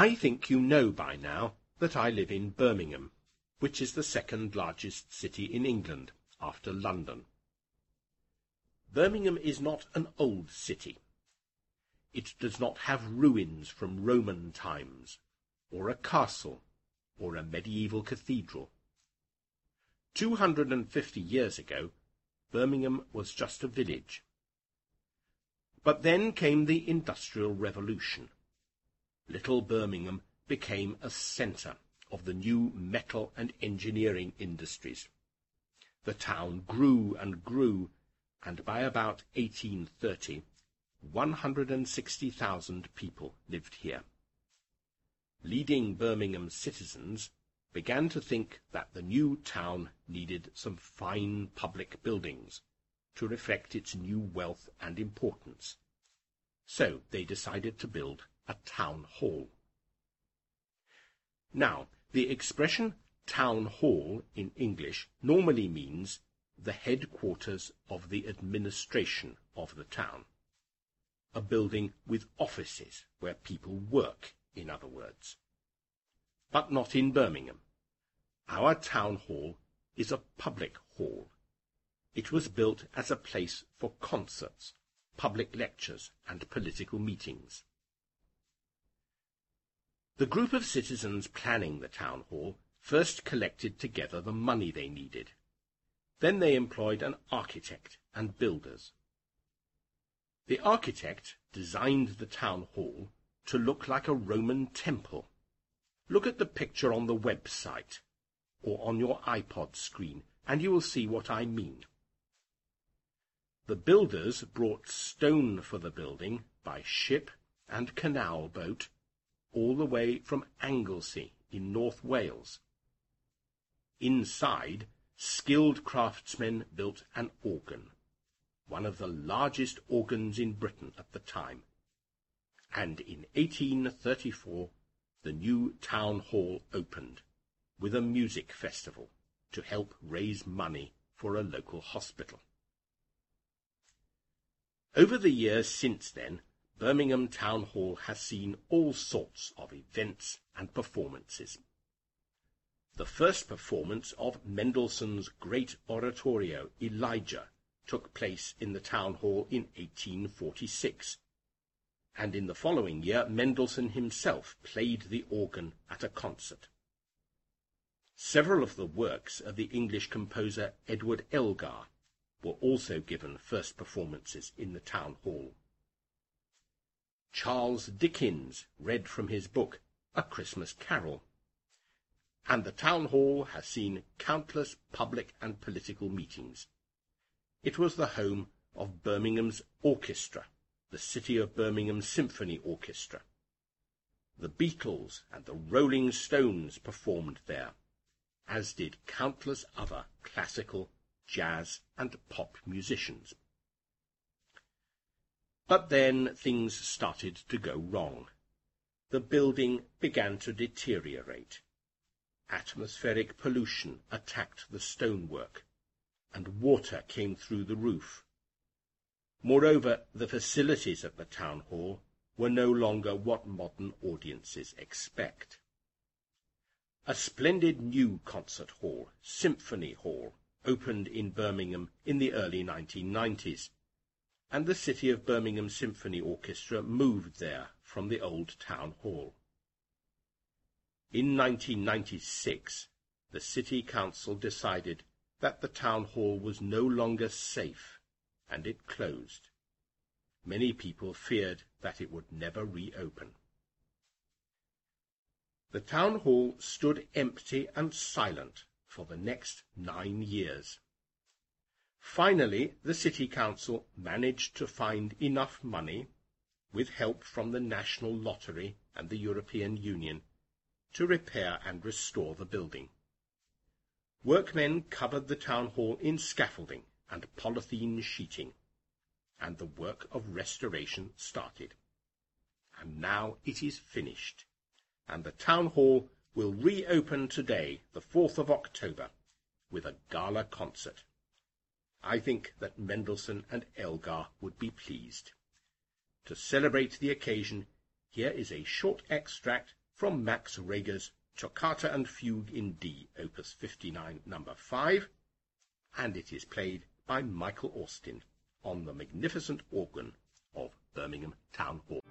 I think you know by now that I live in Birmingham, which is the second largest city in England, after London. Birmingham is not an old city. It does not have ruins from Roman times, or a castle, or a medieval cathedral. Two hundred and fifty years ago, Birmingham was just a village. But then came the Industrial Revolution. Little Birmingham became a centre of the new metal and engineering industries. The town grew and grew, and by about 1830, 160,000 people lived here. Leading Birmingham citizens began to think that the new town needed some fine public buildings to reflect its new wealth and importance. So they decided to build a town hall. Now, the expression town hall in English normally means the headquarters of the administration of the town. A building with offices where people work, in other words. But not in Birmingham. Our town hall is a public hall. It was built as a place for concerts, public lectures, and political meetings. The group of citizens planning the town hall first collected together the money they needed. Then they employed an architect and builders. The architect designed the town hall to look like a Roman temple. Look at the picture on the website or on your iPod screen, and you will see what I mean. The builders brought stone for the building by ship and canal boat all the way from Anglesey in North Wales. Inside, skilled craftsmen built an organ, one of the largest organs in Britain at the time. And in 1834, the new town hall opened, with a music festival to help raise money for a local hospital. Over the years since then, Birmingham Town Hall has seen all sorts of events and performances. The first performance of Mendelssohn's great oratorio, Elijah, took place in the Town Hall in 1846, and in the following year Mendelssohn himself played the organ at a concert. Several of the works of the English composer Edward Elgar were also given first performances in the Town Hall. Charles Dickens read from his book A Christmas Carol. And the town hall has seen countless public and political meetings. It was the home of Birmingham's orchestra, the City of Birmingham Symphony Orchestra. The Beatles and the Rolling Stones performed there, as did countless other classical, jazz, and pop musicians. But then things started to go wrong. The building began to deteriorate. Atmospheric pollution attacked the stonework, and water came through the roof. Moreover, the facilities at the town hall were no longer what modern audiences expect. A splendid new concert hall, Symphony Hall, opened in Birmingham in the early 1990s and the City of Birmingham Symphony Orchestra moved there from the old town hall. In 1996, the City Council decided that the town hall was no longer safe, and it closed. Many people feared that it would never reopen. The town hall stood empty and silent for the next nine years. Finally, the City Council managed to find enough money, with help from the National Lottery and the European Union, to repair and restore the building. Workmen covered the town hall in scaffolding and polythene sheeting, and the work of restoration started. And now it is finished, and the town hall will reopen today, the 4th of October, with a gala concert. I think that Mendelssohn and Elgar would be pleased. To celebrate the occasion, here is a short extract from Max Reger's Toccata and Fugue in D, opus 59, number 5, and it is played by Michael Austin on the magnificent organ of Birmingham Town Hall.